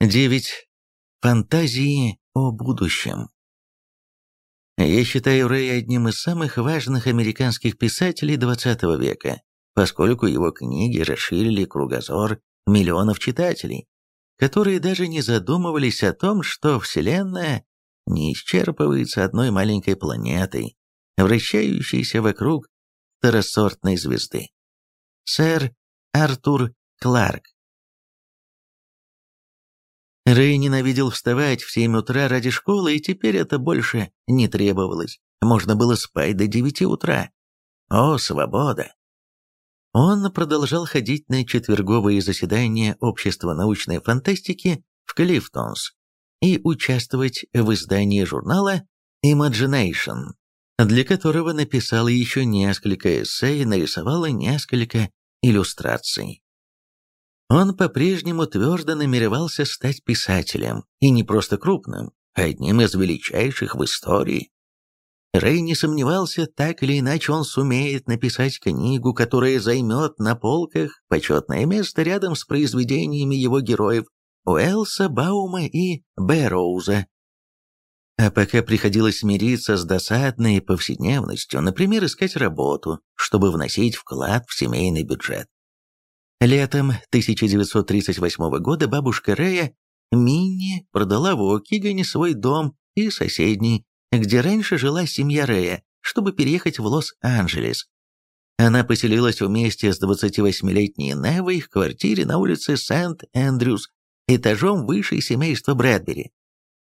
9. Фантазии о будущем. Я считаю Рэя одним из самых важных американских писателей XX века, поскольку его книги расширили кругозор миллионов читателей, которые даже не задумывались о том, что Вселенная не исчерпывается одной маленькой планетой, вращающейся вокруг второсортной звезды. Сэр Артур Кларк Рэй ненавидел вставать в 7 утра ради школы, и теперь это больше не требовалось. Можно было спать до 9 утра. О, свобода! Он продолжал ходить на четверговые заседания Общества научной фантастики в Клифтонс и участвовать в издании журнала Imagination, для которого написал еще несколько эссе и нарисовал несколько иллюстраций. Он по-прежнему твердо намеревался стать писателем, и не просто крупным, а одним из величайших в истории. Рэй не сомневался, так или иначе он сумеет написать книгу, которая займет на полках почетное место рядом с произведениями его героев Уэлса, Баума и Бэрроуза. А пока приходилось смириться с досадной повседневностью, например, искать работу, чтобы вносить вклад в семейный бюджет. Летом 1938 года бабушка Рэя, Минни, продала в Окигане свой дом и соседний, где раньше жила семья Рэя, чтобы переехать в Лос-Анджелес. Она поселилась вместе с 28-летней Невой в квартире на улице Сент-Эндрюс, этажом выше семейства Брэдбери.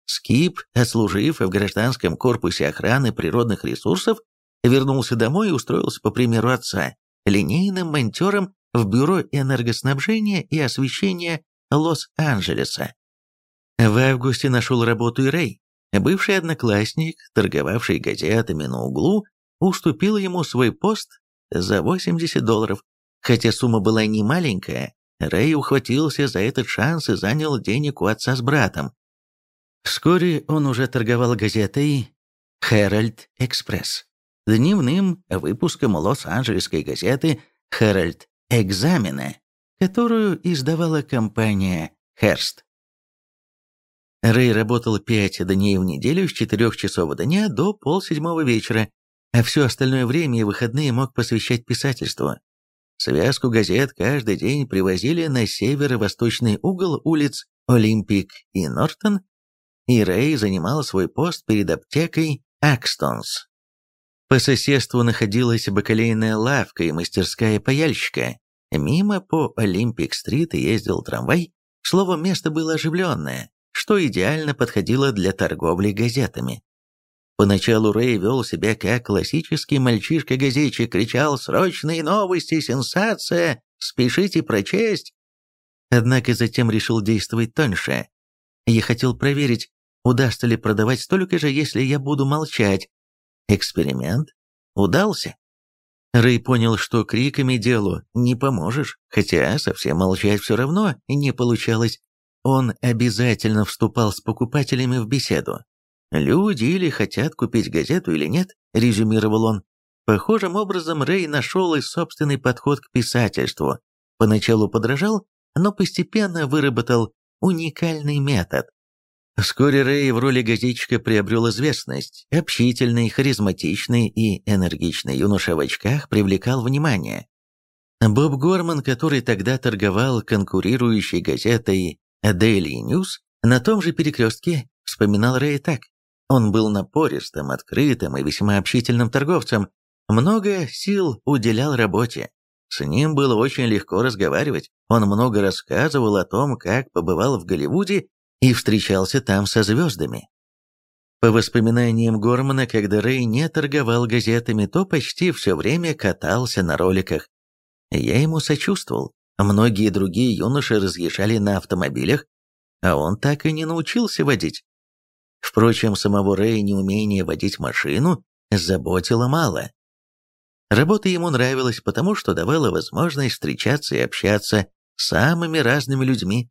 Скип, отслужив в гражданском корпусе охраны природных ресурсов, вернулся домой и устроился по примеру отца, линейным монтером в Бюро энергоснабжения и освещения Лос-Анджелеса. В августе нашел работу и Рэй. Бывший одноклассник, торговавший газетами на углу, уступил ему свой пост за 80 долларов. Хотя сумма была не маленькая, Рэй ухватился за этот шанс и занял денег у отца с братом. Вскоре он уже торговал газетой «Herald Экспресс», дневным выпуском Лос-Анджелесской газеты «Herald экзамена, которую издавала компания Херст. Рэй работал пять дней в неделю с четырех часов дня до полседьмого вечера, а все остальное время и выходные мог посвящать писательству. Связку газет каждый день привозили на северо-восточный угол улиц Олимпик и Нортон, и Рэй занимал свой пост перед аптекой Акстонс. По соседству находилась бакалейная лавка и мастерская паяльщика. Мимо по Олимпик-стрит ездил трамвай. Словом, место было оживленное, что идеально подходило для торговли газетами. Поначалу Рэй вел себя как классический мальчишка-газетчик, кричал «Срочные новости! Сенсация! Спешите прочесть!» Однако затем решил действовать тоньше. Я хотел проверить, удастся ли продавать столько же, если я буду молчать, Эксперимент удался. Рэй понял, что криками делу не поможешь, хотя совсем молчать все равно не получалось. Он обязательно вступал с покупателями в беседу. «Люди или хотят купить газету или нет», — резюмировал он. Похожим образом Рэй нашел и собственный подход к писательству. Поначалу подражал, но постепенно выработал уникальный метод. Вскоре Рэй в роли газетчика приобрел известность. Общительный, харизматичный и энергичный юноша в очках привлекал внимание. Боб Горман, который тогда торговал конкурирующей газетой Daily News, на том же перекрестке вспоминал Рэй так. Он был напористым, открытым и весьма общительным торговцем, много сил уделял работе. С ним было очень легко разговаривать, он много рассказывал о том, как побывал в Голливуде и встречался там со звездами. По воспоминаниям Гормана, когда Рэй не торговал газетами, то почти все время катался на роликах. Я ему сочувствовал. Многие другие юноши разъезжали на автомобилях, а он так и не научился водить. Впрочем, самого Рэя неумение водить машину заботило мало. Работа ему нравилась, потому что давала возможность встречаться и общаться с самыми разными людьми.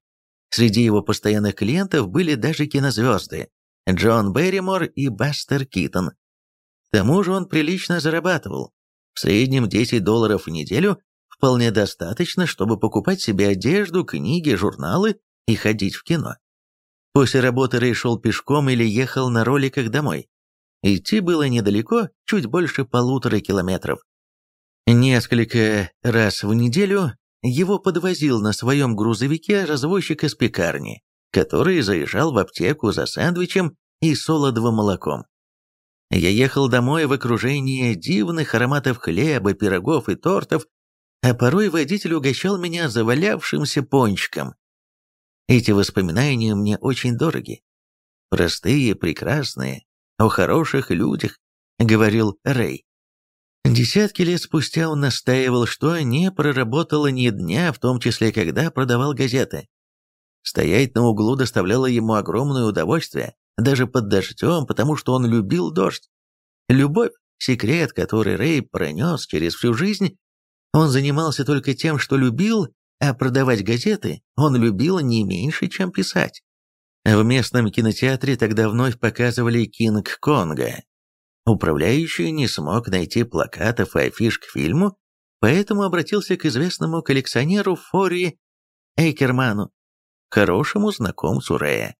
Среди его постоянных клиентов были даже кинозвезды Джон Берримор и Бастер Китон. К тому же он прилично зарабатывал. В среднем 10 долларов в неделю вполне достаточно, чтобы покупать себе одежду, книги, журналы и ходить в кино. После работы Рэй шел пешком или ехал на роликах домой. Идти было недалеко, чуть больше полутора километров. Несколько раз в неделю его подвозил на своем грузовике развозчик из пекарни, который заезжал в аптеку за сэндвичем и солодовым молоком. Я ехал домой в окружении дивных ароматов хлеба, пирогов и тортов, а порой водитель угощал меня завалявшимся пончиком. Эти воспоминания мне очень дороги. Простые, прекрасные, о хороших людях, говорил Рэй. Десятки лет спустя он настаивал, что не проработало ни дня, в том числе когда продавал газеты. Стоять на углу доставляло ему огромное удовольствие, даже под дождем, потому что он любил дождь. Любовь – секрет, который Рэй пронес через всю жизнь. Он занимался только тем, что любил, а продавать газеты он любил не меньше, чем писать. В местном кинотеатре тогда вновь показывали «Кинг-Конга». Управляющий не смог найти плакатов и афиш к фильму, поэтому обратился к известному коллекционеру Фори Эйкерману, хорошему знакомцу Рэя.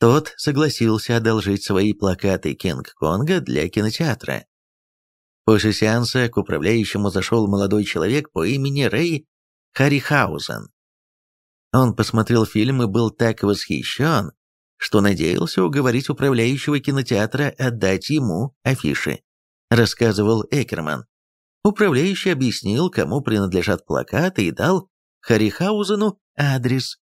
Тот согласился одолжить свои плакаты Кинг-Конга для кинотеатра. После сеанса к управляющему зашел молодой человек по имени Рэй Харрихаузен. Он посмотрел фильм и был так восхищен, что надеялся уговорить управляющего кинотеатра отдать ему афиши, рассказывал Экерман. Управляющий объяснил, кому принадлежат плакаты и дал Харрихаузену адрес.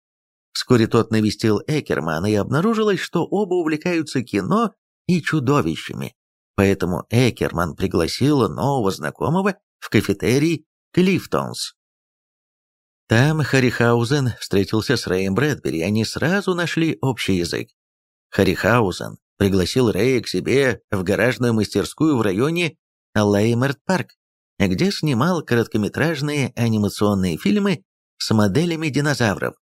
Вскоре тот навестил Экермана и обнаружилось, что оба увлекаются кино и чудовищами. Поэтому Экерман пригласил нового знакомого в кафетерий Клифтонс. Там Харрихаузен встретился с Рэем Брэдбери, и они сразу нашли общий язык. Харрихаузен пригласил Рэя к себе в гаражную мастерскую в районе Леймерт-парк, где снимал короткометражные анимационные фильмы с моделями динозавров,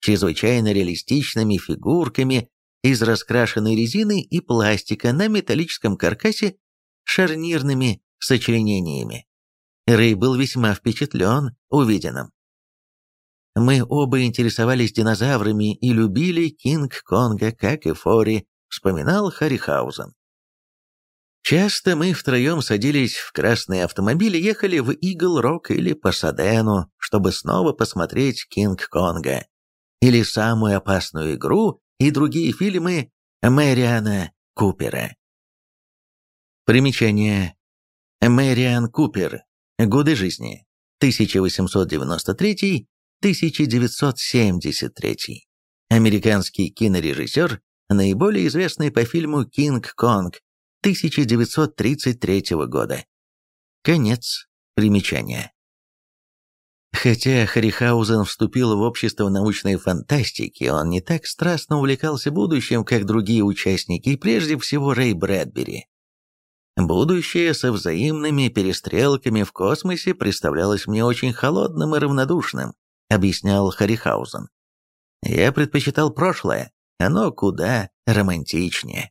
чрезвычайно реалистичными фигурками из раскрашенной резины и пластика на металлическом каркасе шарнирными сочленениями. Рэй был весьма впечатлен увиденным. Мы оба интересовались динозаврами и любили Кинг-Конга, как и Фори, вспоминал Харрихаузен. Часто мы втроем садились в красные автомобили, ехали в Игл-Рок или Пасадену, чтобы снова посмотреть Кинг-Конга, или самую опасную игру и другие фильмы Мэриана Купера. Примечание. Мэриан Купер. Годы жизни. 1893 1973. Американский кинорежиссер, наиболее известный по фильму «Кинг-Конг» 1933 года. Конец примечания. Хотя Харрихаузен вступил в общество научной фантастики, он не так страстно увлекался будущим, как другие участники, и прежде всего Рэй Брэдбери. Будущее со взаимными перестрелками в космосе представлялось мне очень холодным и равнодушным объяснял Харрихаузен. «Я предпочитал прошлое, оно куда романтичнее».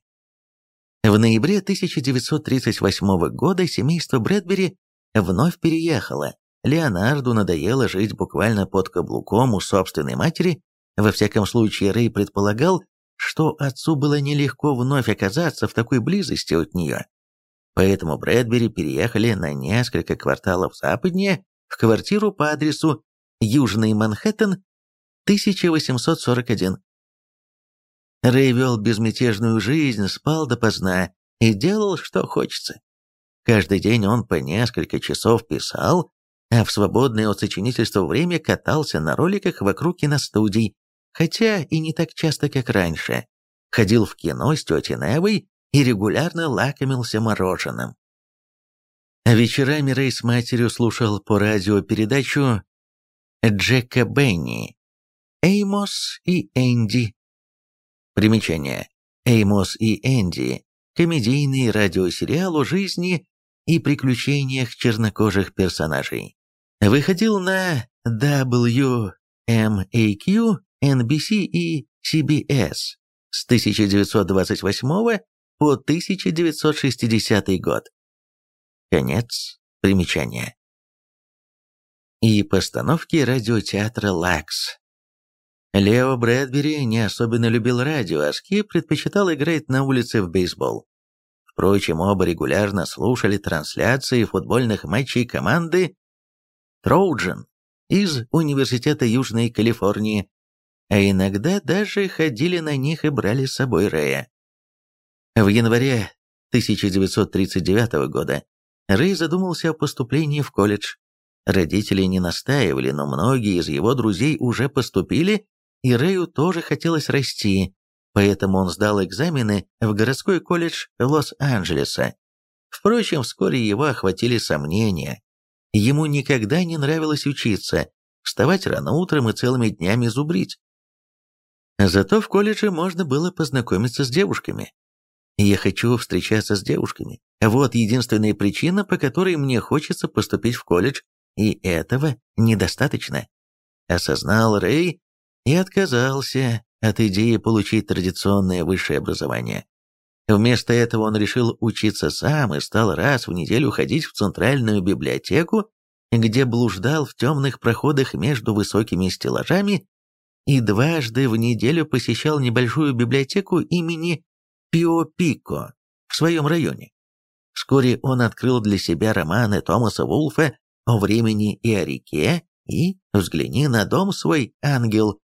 В ноябре 1938 года семейство Брэдбери вновь переехало. Леонарду надоело жить буквально под каблуком у собственной матери. Во всяком случае, Рэй предполагал, что отцу было нелегко вновь оказаться в такой близости от нее. Поэтому Брэдбери переехали на несколько кварталов западнее в квартиру по адресу Южный Манхэттен, 1841. Рэй вел безмятежную жизнь, спал допоздна и делал, что хочется. Каждый день он по несколько часов писал, а в свободное от сочинительства время катался на роликах вокруг киностудий, хотя и не так часто, как раньше. Ходил в кино с тетей Невой и регулярно лакомился мороженым. Вечерами Рэй с матерью слушал по радио передачу Джека Бенни, Эймос и Энди. Примечание. Эймос и Энди – комедийный радиосериал о жизни и приключениях чернокожих персонажей. Выходил на WMAQ, NBC и CBS с 1928 по 1960 год. Конец примечания и постановки радиотеатра «Лакс». Лео Брэдбери не особенно любил радио, а Скип предпочитал играть на улице в бейсбол. Впрочем, оба регулярно слушали трансляции футбольных матчей команды Троуджен из Университета Южной Калифорнии, а иногда даже ходили на них и брали с собой Рэя. В январе 1939 года Рэй задумался о поступлении в колледж. Родители не настаивали, но многие из его друзей уже поступили, и Рэю тоже хотелось расти, поэтому он сдал экзамены в городской колледж Лос-Анджелеса. Впрочем, вскоре его охватили сомнения. Ему никогда не нравилось учиться, вставать рано утром и целыми днями зубрить. Зато в колледже можно было познакомиться с девушками. Я хочу встречаться с девушками. Вот единственная причина, по которой мне хочется поступить в колледж, и этого недостаточно. Осознал Рэй и отказался от идеи получить традиционное высшее образование. Вместо этого он решил учиться сам и стал раз в неделю ходить в центральную библиотеку, где блуждал в темных проходах между высокими стеллажами и дважды в неделю посещал небольшую библиотеку имени Пио Пико в своем районе. Вскоре он открыл для себя романы Томаса Вулфа о времени и о реке и «Взгляни на дом свой, ангел».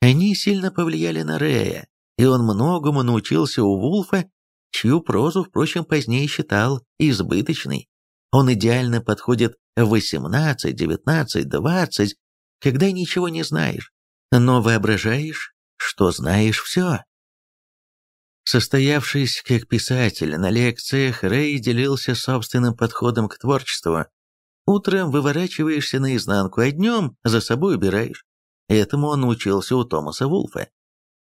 Они сильно повлияли на Рея, и он многому научился у Вулфа, чью прозу, впрочем, позднее считал избыточной. Он идеально подходит в 18, 19, 20, когда ничего не знаешь, но воображаешь, что знаешь все. Состоявшись как писатель на лекциях, Рэй делился собственным подходом к творчеству. Утром выворачиваешься наизнанку, а днем за собой убираешь. Этому он научился у Томаса Вулфа.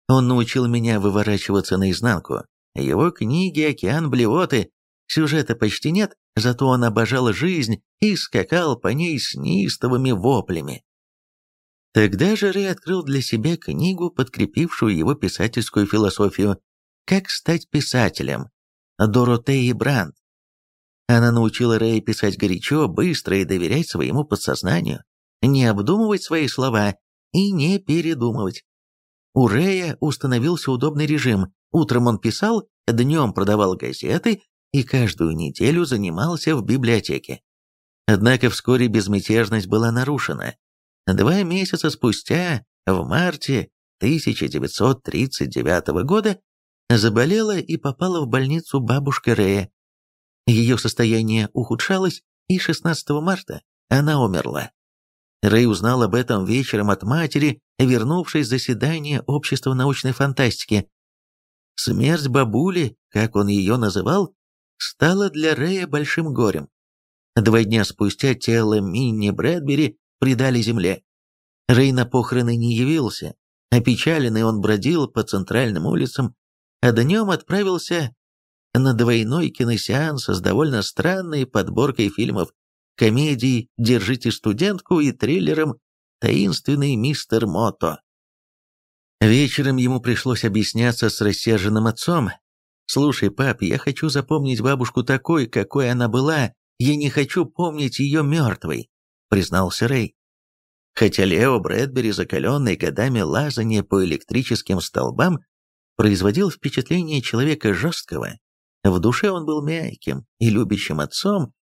Он научил меня выворачиваться наизнанку. Его книги «Океан блевоты» сюжета почти нет, зато он обожал жизнь и скакал по ней с неистовыми воплями. Тогда же Рэй открыл для себя книгу, подкрепившую его писательскую философию «Как стать писателем» Доротеи Брандт. Она научила Рэя писать горячо, быстро и доверять своему подсознанию, не обдумывать свои слова и не передумывать. У Рэя установился удобный режим. Утром он писал, днем продавал газеты и каждую неделю занимался в библиотеке. Однако вскоре безмятежность была нарушена. Два месяца спустя, в марте 1939 года, заболела и попала в больницу бабушка Рея. Ее состояние ухудшалось, и 16 марта она умерла. Рэй узнал об этом вечером от матери, вернувшись с заседания Общества научной фантастики. Смерть бабули, как он ее называл, стала для Рэя большим горем. Два дня спустя тело Минни Брэдбери предали земле. Рэй на похороны не явился. Опечаленный он бродил по центральным улицам, а днем отправился на двойной киносеанс с довольно странной подборкой фильмов, комедий «Держите студентку» и триллером «Таинственный мистер Мото». Вечером ему пришлось объясняться с рассерженным отцом. «Слушай, пап, я хочу запомнить бабушку такой, какой она была, я не хочу помнить ее мертвой», — признался Рэй. Хотя Лео Брэдбери, закаленный годами лазания по электрическим столбам, производил впечатление человека жесткого, в душе он был мягким и любящим отцом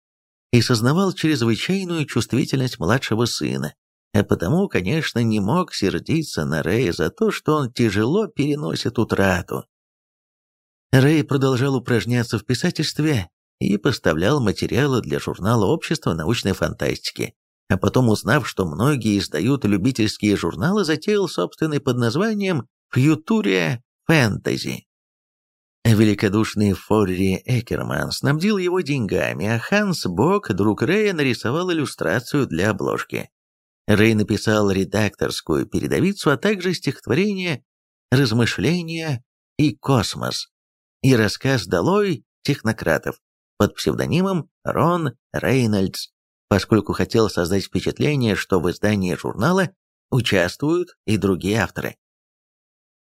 и сознавал чрезвычайную чувствительность младшего сына, а потому, конечно, не мог сердиться на Рэя за то, что он тяжело переносит утрату. Рэй продолжал упражняться в писательстве и поставлял материалы для журнала Общества научной фантастики, а потом, узнав, что многие издают любительские журналы, затеял собственный под названием «Фьютурия фэнтези». Великодушный Форри Экерман снабдил его деньгами, а Ханс Бок, друг Рэя, нарисовал иллюстрацию для обложки. Рэй написал редакторскую передовицу, а также стихотворение «Размышления» и «Космос» и рассказ «Долой технократов» под псевдонимом Рон Рейнольдс, поскольку хотел создать впечатление, что в издании журнала участвуют и другие авторы.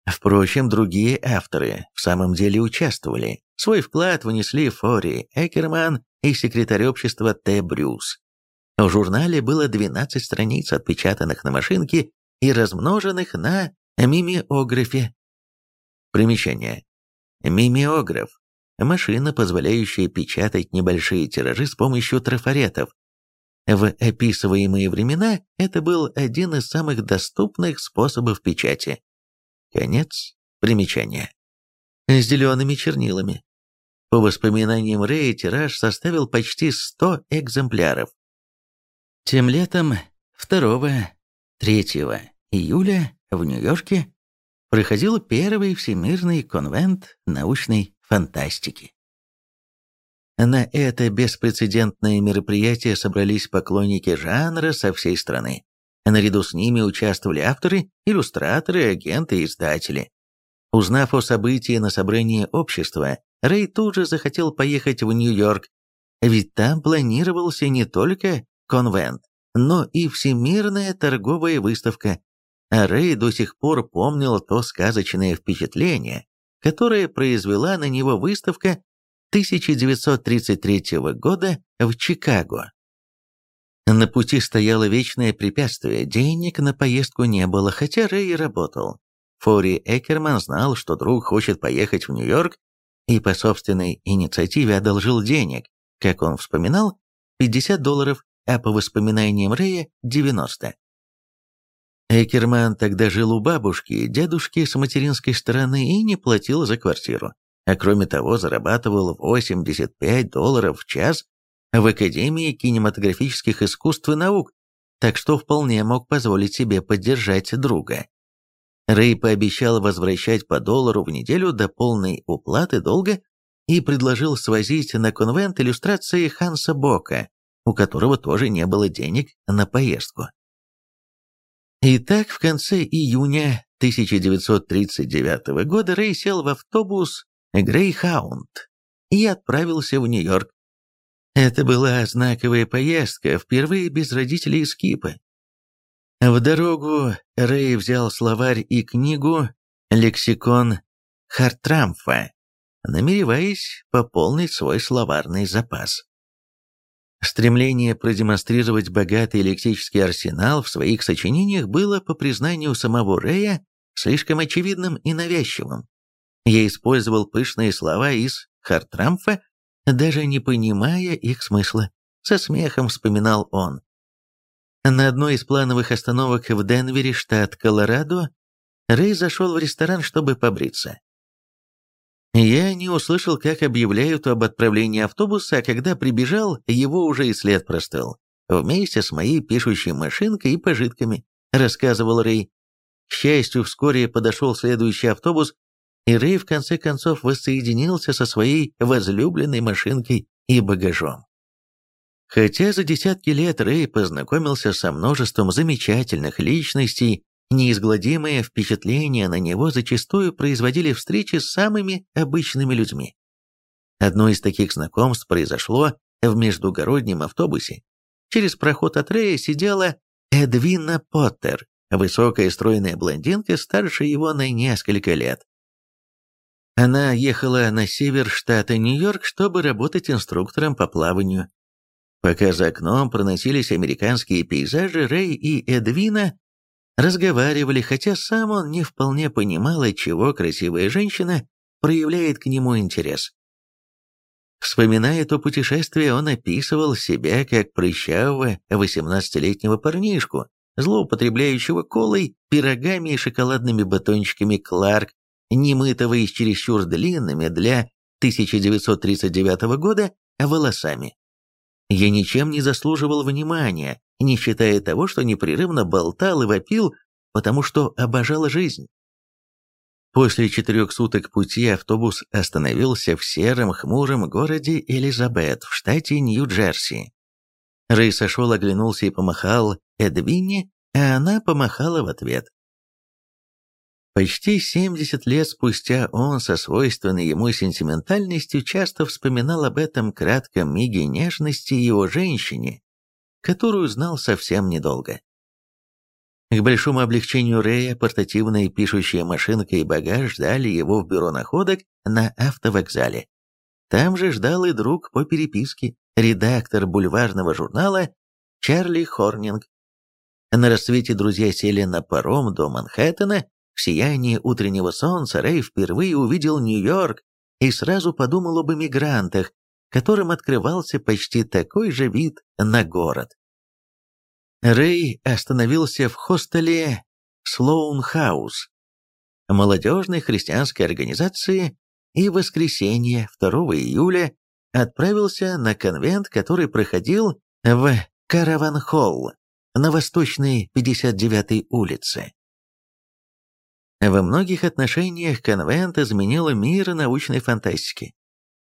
Впрочем, другие авторы в самом деле участвовали. Свой вклад внесли Фори Экерман и секретарь общества Т. Брюс. В журнале было 12 страниц, отпечатанных на машинке, и размноженных на мимеографе. Примечание. Мимеограф – машина, позволяющая печатать небольшие тиражи с помощью трафаретов. В описываемые времена это был один из самых доступных способов печати. Конец примечания. С зелеными чернилами. По воспоминаниям Рэя, тираж составил почти 100 экземпляров. Тем летом 2-3 июля в Нью-Йорке проходил первый Всемирный конвент научной фантастики. На это беспрецедентное мероприятие собрались поклонники жанра со всей страны. Наряду с ними участвовали авторы, иллюстраторы, агенты и издатели. Узнав о событии на собрании общества, Рэй тут же захотел поехать в Нью-Йорк, ведь там планировался не только конвент, но и всемирная торговая выставка, а Рэй до сих пор помнил то сказочное впечатление, которое произвела на него выставка 1933 года в Чикаго. На пути стояло вечное препятствие, денег на поездку не было, хотя Рэй работал. Фори Экерман знал, что друг хочет поехать в Нью-Йорк и по собственной инициативе одолжил денег, как он вспоминал, 50 долларов, а по воспоминаниям Рэя – 90. Экерман тогда жил у бабушки и дедушки с материнской стороны и не платил за квартиру, а кроме того зарабатывал 85 долларов в час в Академии кинематографических искусств и наук, так что вполне мог позволить себе поддержать друга. Рэй пообещал возвращать по доллару в неделю до полной уплаты долга и предложил свозить на конвент иллюстрации Ханса Бока, у которого тоже не было денег на поездку. Итак, в конце июня 1939 года Рэй сел в автобус «Грейхаунд» и отправился в Нью-Йорк. Это была знаковая поездка, впервые без родителей из Кипа. В дорогу Рэй взял словарь и книгу «Лексикон Хартрамфа», намереваясь пополнить свой словарный запас. Стремление продемонстрировать богатый лексический арсенал в своих сочинениях было, по признанию самого Рэя, слишком очевидным и навязчивым. Я использовал пышные слова из Хартрамфа, даже не понимая их смысла. Со смехом вспоминал он. На одной из плановых остановок в Денвере, штат Колорадо, Рэй зашел в ресторан, чтобы побриться. Я не услышал, как объявляют об отправлении автобуса, а когда прибежал, его уже и след простыл. Вместе с моей пишущей машинкой и пожитками, рассказывал Рэй. К счастью, вскоре подошел следующий автобус, и Рэй в конце концов воссоединился со своей возлюбленной машинкой и багажом. Хотя за десятки лет Рэй познакомился со множеством замечательных личностей, Неизгладимое впечатление на него зачастую производили встречи с самыми обычными людьми. Одно из таких знакомств произошло в междугороднем автобусе. Через проход от Рея сидела Эдвина Поттер, высокая стройная блондинка, старше его на несколько лет. Она ехала на север штата Нью-Йорк, чтобы работать инструктором по плаванию. Пока за окном проносились американские пейзажи, Рэй и Эдвина разговаривали, хотя сам он не вполне понимал, отчего красивая женщина проявляет к нему интерес. Вспоминая то путешествие, он описывал себя как прыщавого 18-летнего парнишку, злоупотребляющего колой, пирогами и шоколадными батончиками Кларк, немытого и чересчур длинными для 1939 года волосами. Я ничем не заслуживал внимания, не считая того, что непрерывно болтал и вопил, потому что обожал жизнь. После четырех суток пути автобус остановился в сером хмуром городе Элизабет в штате Нью-Джерси. Рэй сошел, оглянулся и помахал Эдвине, а она помахала в ответ. Почти 70 лет спустя он со свойственной ему сентиментальностью часто вспоминал об этом кратком миге нежности его женщине, которую знал совсем недолго. К большому облегчению Рэя портативная пишущая машинка и багаж ждали его в бюро находок на автовокзале. Там же ждал и друг по переписке, редактор бульварного журнала Чарли Хорнинг. На рассвете друзья сели на паром до Манхэттена. В сиянии утреннего солнца Рэй впервые увидел Нью-Йорк и сразу подумал об эмигрантах, которым открывался почти такой же вид на город. Рэй остановился в хостеле Слоун Хаус, молодежной христианской организации, и в воскресенье 2 июля отправился на конвент, который проходил в Караван-Холл на Восточной 59-й улице. Во многих отношениях конвент изменил мир научной фантастики.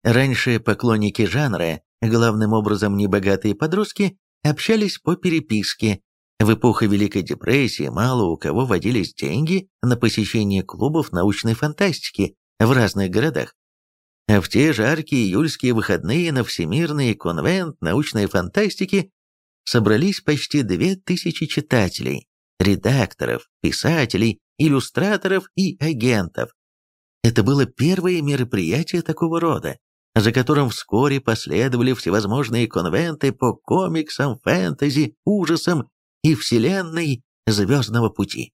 Раньше поклонники жанра, главным образом небогатые подростки, общались по переписке. В эпоху Великой депрессии мало у кого водились деньги на посещение клубов научной фантастики в разных городах. А в те жаркие июльские выходные на Всемирный конвент научной фантастики собрались почти две тысячи читателей, редакторов, писателей, иллюстраторов и агентов. Это было первое мероприятие такого рода, за которым вскоре последовали всевозможные конвенты по комиксам, фэнтези, ужасам и вселенной «Звездного пути».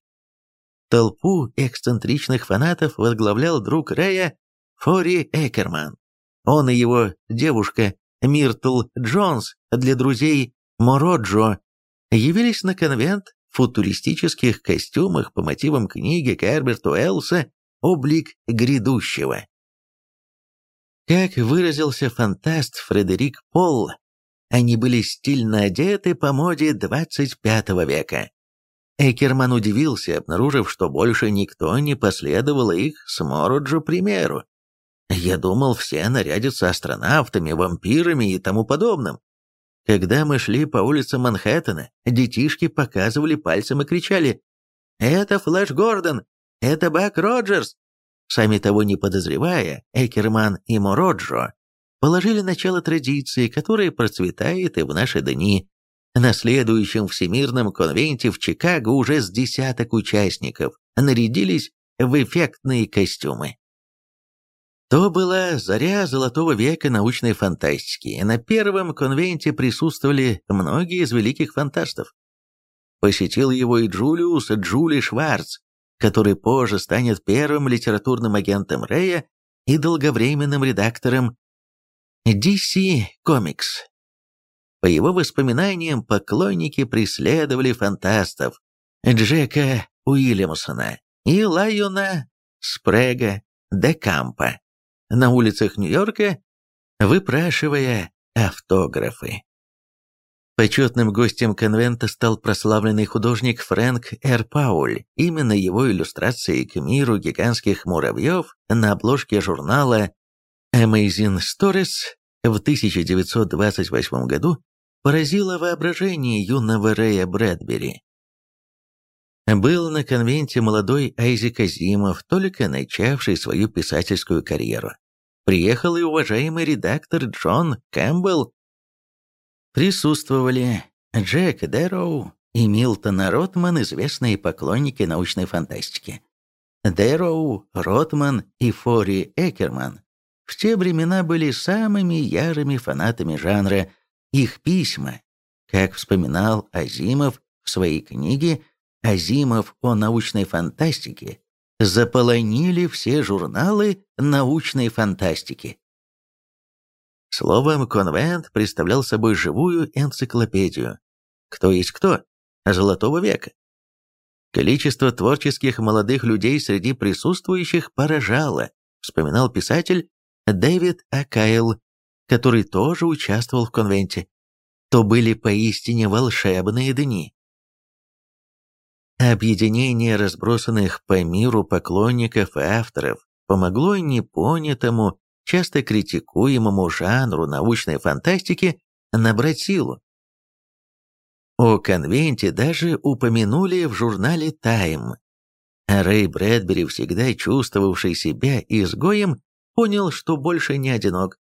Толпу эксцентричных фанатов возглавлял друг Рэя Фори Экерман. Он и его девушка Миртл Джонс для друзей Мороджо явились на конвент футуристических костюмах по мотивам книги Герберта Уэллса «Облик грядущего». Как выразился фантаст Фредерик Полл, они были стильно одеты по моде 25 века. Экерман удивился, обнаружив, что больше никто не последовал их с Мороджо примеру. Я думал, все нарядятся астронавтами, вампирами и тому подобным. Когда мы шли по улицам Манхэттена, детишки показывали пальцем и кричали «Это Флэш Гордон! Это Бак Роджерс!» Сами того не подозревая, Экерман и Мороджо положили начало традиции, которая процветает и в наши дни. На следующем Всемирном конвенте в Чикаго уже с десяток участников нарядились в эффектные костюмы. То была заря золотого века научной фантастики, и на первом конвенте присутствовали многие из великих фантастов. Посетил его и Джулиус Джули Шварц, который позже станет первым литературным агентом Рэя и долговременным редактором DC Comics. По его воспоминаниям, поклонники преследовали фантастов Джека Уильямсона и Лайона Спрега де Кампа на улицах Нью-Йорка, выпрашивая автографы. Почетным гостем конвента стал прославленный художник Фрэнк Р. Пауль. Именно его иллюстрации к миру гигантских муравьев на обложке журнала Amazing Stories в 1928 году поразило воображение юного Рэя Брэдбери. Был на конвенте молодой Айзек Азимов, только начавший свою писательскую карьеру. Приехал и уважаемый редактор Джон Кэмпбелл. Присутствовали Джек Дэроу и Милтон Ротман, известные поклонники научной фантастики. Дэроу, Ротман и Фори Экерман в те времена были самыми ярыми фанатами жанра. Их письма, как вспоминал Азимов в своей книге Азимов о научной фантастике заполонили все журналы научной фантастики. Словом, конвент представлял собой живую энциклопедию. Кто есть кто? Золотого века. Количество творческих молодых людей среди присутствующих поражало, вспоминал писатель Дэвид Акайл, который тоже участвовал в конвенте. То были поистине волшебные дни. Объединение разбросанных по миру поклонников и авторов помогло непонятому, часто критикуемому жанру научной фантастики набрать силу. О конвенте даже упомянули в журнале «Тайм». А Рэй Брэдбери, всегда чувствовавший себя изгоем, понял, что больше не одинок.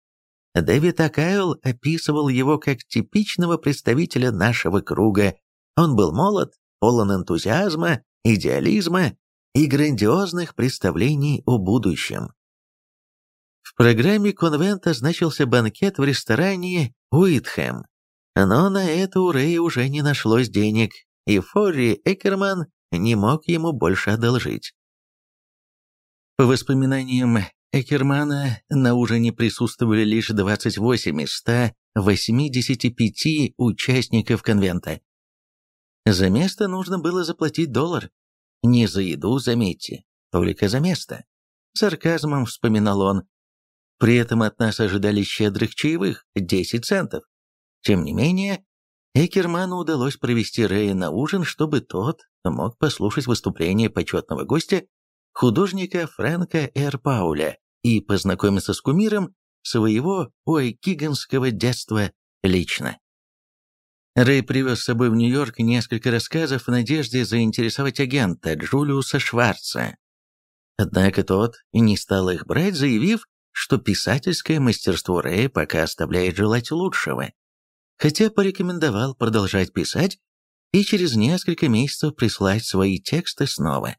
Дэвид Акайл описывал его как типичного представителя нашего круга. Он был молод, полон энтузиазма, идеализма и грандиозных представлений о будущем. В программе конвента значился банкет в ресторане «Уитхэм», но на это у Рэя уже не нашлось денег, и Форри Экерман не мог ему больше одолжить. По воспоминаниям Экермана, на ужине присутствовали лишь 28 из 185 участников конвента. За место нужно было заплатить доллар. Не за еду, заметьте, только за место. Сарказмом вспоминал он. При этом от нас ожидали щедрых чаевых – 10 центов. Тем не менее, Экерману удалось провести Рэя на ужин, чтобы тот мог послушать выступление почетного гостя, художника Фрэнка Р. Пауля, и познакомиться с кумиром своего ойкиганского детства лично. Рэй привез с собой в Нью-Йорк несколько рассказов в надежде заинтересовать агента Джулиуса Шварца. Однако тот не стал их брать, заявив, что писательское мастерство Рэя пока оставляет желать лучшего хотя порекомендовал продолжать писать и через несколько месяцев прислать свои тексты снова.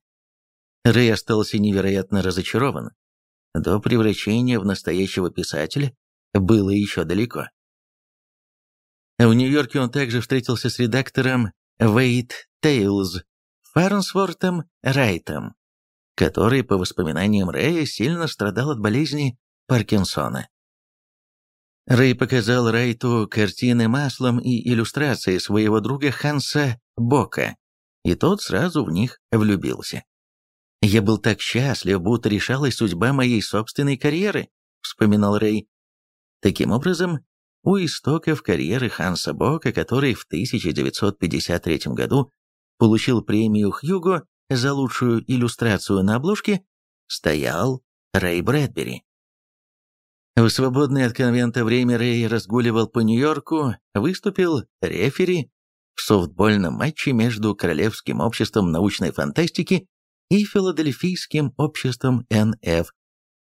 Рэй остался невероятно разочарован. До превращения в настоящего писателя было еще далеко. В Нью-Йорке он также встретился с редактором Вейт Тейлз Фарнсвортом Райтом, который, по воспоминаниям Рэя, сильно страдал от болезни Паркинсона. Рэй показал Райту картины маслом и иллюстрации своего друга Ханса Бока, и тот сразу в них влюбился. «Я был так счастлив, будто решалась судьба моей собственной карьеры», — вспоминал Рэй. Таким образом, у истоков карьеры Ханса Бока, который в 1953 году получил премию Хьюго за лучшую иллюстрацию на обложке, стоял Рэй Брэдбери. В свободное от конвента время Рэй разгуливал по Нью-Йорку, выступил рефери в софтбольном матче между Королевским обществом научной фантастики и Филадельфийским обществом НФ.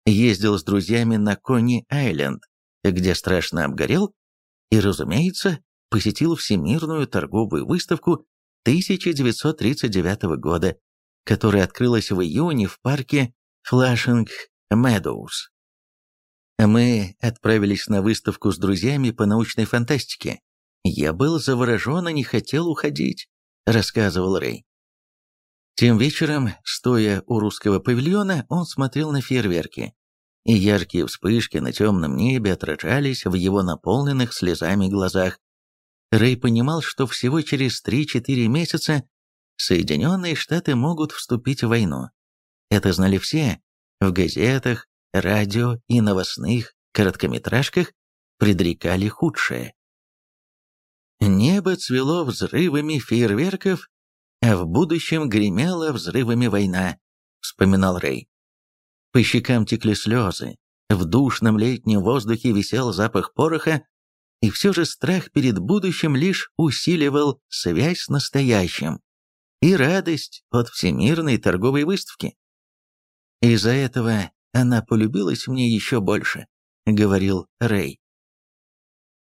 Ездил с друзьями на Кони-Айленд, где страшно обгорел, и, разумеется, посетил Всемирную торговую выставку 1939 года, которая открылась в июне в парке Флашинг Медоуз. Мы отправились на выставку с друзьями по научной фантастике. Я был заворожен и не хотел уходить, рассказывал Рэй. Тем вечером, стоя у русского павильона, он смотрел на фейерверки, и яркие вспышки на темном небе отражались в его наполненных слезами глазах. Рэй понимал, что всего через 3-4 месяца Соединенные Штаты могут вступить в войну. Это знали все. В газетах, радио и новостных короткометражках предрекали худшее. Небо цвело взрывами фейерверков, а в будущем гремела взрывами война, вспоминал Рэй. По щекам текли слезы, в душном летнем воздухе висел запах пороха, и все же страх перед будущим лишь усиливал связь с настоящим и радость от всемирной торговой выставки. Из-за этого она полюбилась мне еще больше», — говорил Рэй.